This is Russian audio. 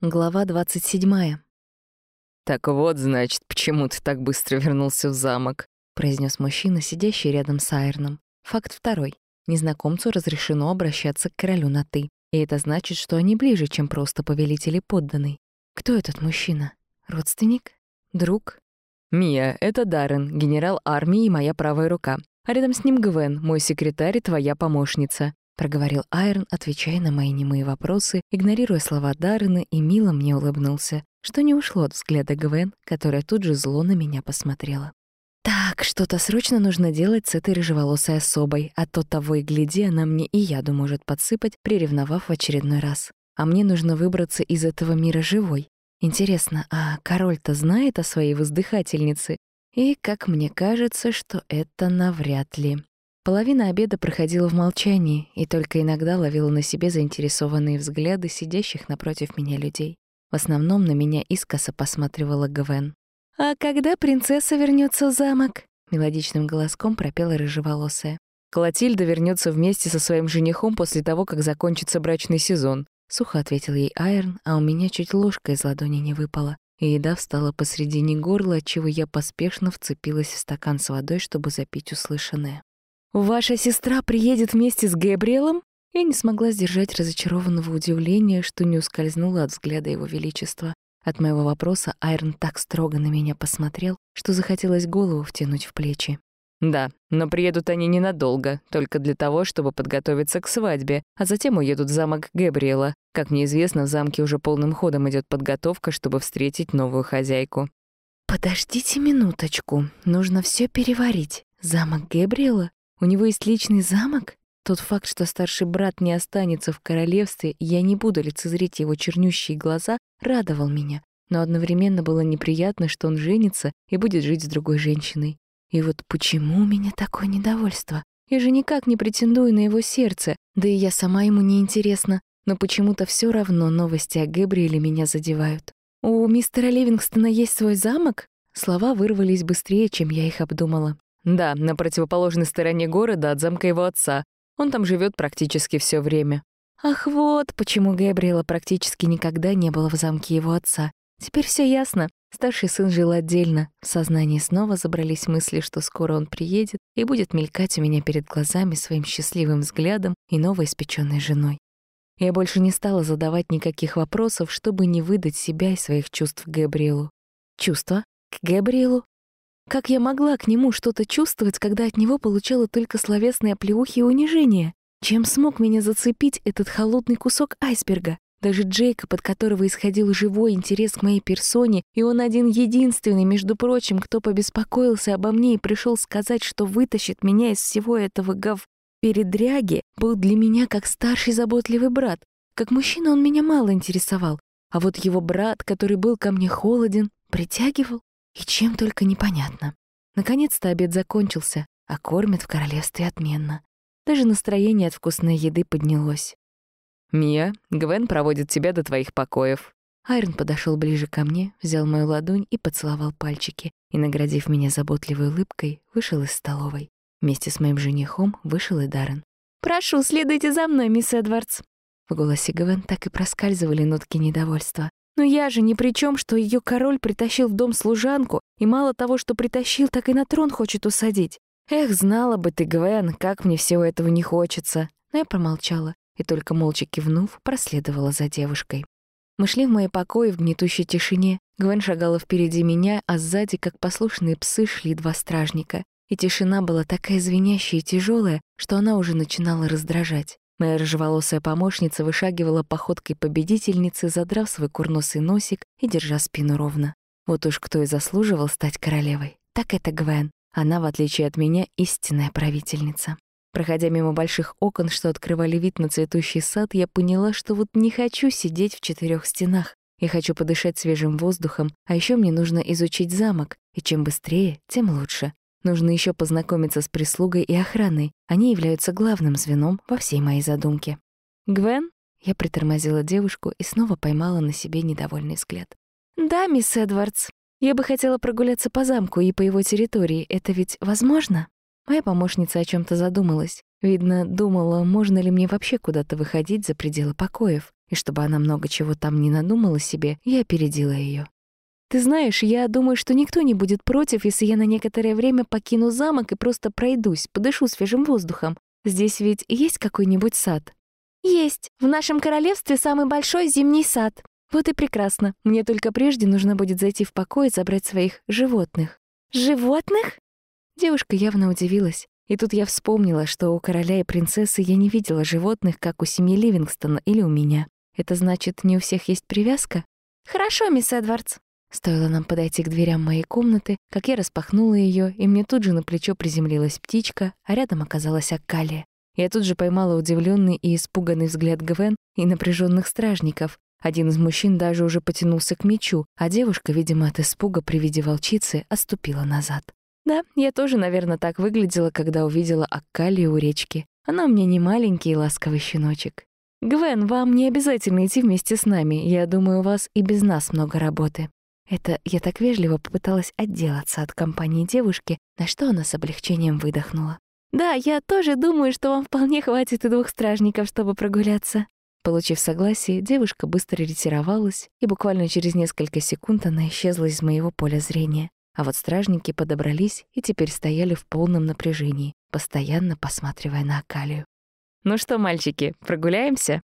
Глава 27. «Так вот, значит, почему ты так быстро вернулся в замок», — произнес мужчина, сидящий рядом с Айроном. Факт второй. Незнакомцу разрешено обращаться к королю на «ты». И это значит, что они ближе, чем просто повелитель и подданный. Кто этот мужчина? Родственник? Друг? «Мия, это Даррен, генерал армии и моя правая рука. А рядом с ним Гвен, мой секретарь и твоя помощница проговорил Айрон, отвечая на мои немые вопросы, игнорируя слова Даррена и мило мне улыбнулся, что не ушло от взгляда Гвен, которая тут же зло на меня посмотрела. Так, что-то срочно нужно делать с этой рыжеволосой особой, а то того и гляди, она мне и яду может подсыпать, приревновав в очередной раз. А мне нужно выбраться из этого мира живой. Интересно, а король-то знает о своей воздыхательнице? И, как мне кажется, что это навряд ли. Половина обеда проходила в молчании, и только иногда ловила на себе заинтересованные взгляды сидящих напротив меня людей. В основном на меня искоса посматривала Гвен. «А когда принцесса вернется в замок?» — мелодичным голоском пропела рыжеволосая. «Клотильда вернется вместе со своим женихом после того, как закончится брачный сезон», — сухо ответил ей Айрон, а у меня чуть ложка из ладони не выпала, и еда встала посредине горла, отчего я поспешно вцепилась в стакан с водой, чтобы запить услышанное. «Ваша сестра приедет вместе с Габриэлом?» Я не смогла сдержать разочарованного удивления, что не ускользнула от взгляда его величества. От моего вопроса Айрон так строго на меня посмотрел, что захотелось голову втянуть в плечи. «Да, но приедут они ненадолго, только для того, чтобы подготовиться к свадьбе, а затем уедут в замок Габриэла. Как мне известно, в замке уже полным ходом идет подготовка, чтобы встретить новую хозяйку». «Подождите минуточку, нужно все переварить. Замок Габриэла? У него есть личный замок? Тот факт, что старший брат не останется в королевстве, и я не буду лицезреть его чернющие глаза, радовал меня. Но одновременно было неприятно, что он женится и будет жить с другой женщиной. И вот почему у меня такое недовольство? Я же никак не претендую на его сердце, да и я сама ему не интересна. Но почему-то все равно новости о Гэбриэле меня задевают. «У мистера Ливингстона есть свой замок?» Слова вырвались быстрее, чем я их обдумала. Да, на противоположной стороне города от замка его отца. Он там живет практически все время. Ах, вот почему Габриэла практически никогда не было в замке его отца. Теперь все ясно. Старший сын жил отдельно. В сознании снова забрались мысли, что скоро он приедет и будет мелькать у меня перед глазами своим счастливым взглядом и новоиспеченной женой. Я больше не стала задавать никаких вопросов, чтобы не выдать себя и своих чувств Габриэлу. Чувства? К Габриэлу? Как я могла к нему что-то чувствовать, когда от него получала только словесные оплеухи и унижения? Чем смог меня зацепить этот холодный кусок айсберга? Даже Джейка, под которого исходил живой интерес к моей персоне, и он один единственный, между прочим, кто побеспокоился обо мне и пришел сказать, что вытащит меня из всего этого гов... передряги, был для меня как старший заботливый брат. Как мужчина он меня мало интересовал, а вот его брат, который был ко мне холоден, притягивал. И чем только непонятно. Наконец-то обед закончился, а кормят в королевстве отменно. Даже настроение от вкусной еды поднялось. «Мия, Гвен проводит тебя до твоих покоев». Айрон подошел ближе ко мне, взял мою ладонь и поцеловал пальчики, и, наградив меня заботливой улыбкой, вышел из столовой. Вместе с моим женихом вышел и Даррен. «Прошу, следуйте за мной, мисс Эдвардс». В голосе Гвен так и проскальзывали нотки недовольства. Но я же ни при чем, что ее король притащил в дом служанку, и мало того, что притащил, так и на трон хочет усадить. Эх, знала бы ты, Гвен, как мне всего этого не хочется. Но я промолчала и только молча кивнув, проследовала за девушкой. Мы шли в мои покои в гнетущей тишине. Гвен шагала впереди меня, а сзади, как послушные псы, шли два стражника. И тишина была такая звенящая и тяжелая, что она уже начинала раздражать. Моя рыжеволосая помощница вышагивала походкой победительницы, задрав свой курносый носик и держа спину ровно. Вот уж кто и заслуживал стать королевой, так это Гвен. Она, в отличие от меня, истинная правительница. Проходя мимо больших окон, что открывали вид на цветущий сад, я поняла, что вот не хочу сидеть в четырех стенах. Я хочу подышать свежим воздухом, а еще мне нужно изучить замок, и чем быстрее, тем лучше. Нужно еще познакомиться с прислугой и охраной. Они являются главным звеном во всей моей задумке. «Гвен?» Я притормозила девушку и снова поймала на себе недовольный взгляд. «Да, мисс Эдвардс. Я бы хотела прогуляться по замку и по его территории. Это ведь возможно?» Моя помощница о чем то задумалась. Видно, думала, можно ли мне вообще куда-то выходить за пределы покоев. и чтобы она много чего там не надумала себе, я опередила ее. «Ты знаешь, я думаю, что никто не будет против, если я на некоторое время покину замок и просто пройдусь, подышу свежим воздухом. Здесь ведь есть какой-нибудь сад?» «Есть. В нашем королевстве самый большой зимний сад». «Вот и прекрасно. Мне только прежде нужно будет зайти в покой и забрать своих животных». «Животных?» Девушка явно удивилась. И тут я вспомнила, что у короля и принцессы я не видела животных, как у семьи Ливингстона или у меня. Это значит, не у всех есть привязка? «Хорошо, мисс Эдвардс». Стоило нам подойти к дверям моей комнаты, как я распахнула ее, и мне тут же на плечо приземлилась птичка, а рядом оказалась Аккалия. Я тут же поймала удивленный и испуганный взгляд Гвен и напряженных стражников. Один из мужчин даже уже потянулся к мечу, а девушка, видимо, от испуга при виде волчицы, отступила назад. Да, я тоже, наверное, так выглядела, когда увидела Аккалию у речки. Она меня не маленький и ласковый щеночек. «Гвен, вам не обязательно идти вместе с нами. Я думаю, у вас и без нас много работы». Это я так вежливо попыталась отделаться от компании девушки, на что она с облегчением выдохнула. «Да, я тоже думаю, что вам вполне хватит и двух стражников, чтобы прогуляться». Получив согласие, девушка быстро ретировалась, и буквально через несколько секунд она исчезла из моего поля зрения. А вот стражники подобрались и теперь стояли в полном напряжении, постоянно посматривая на Акалию. «Ну что, мальчики, прогуляемся?»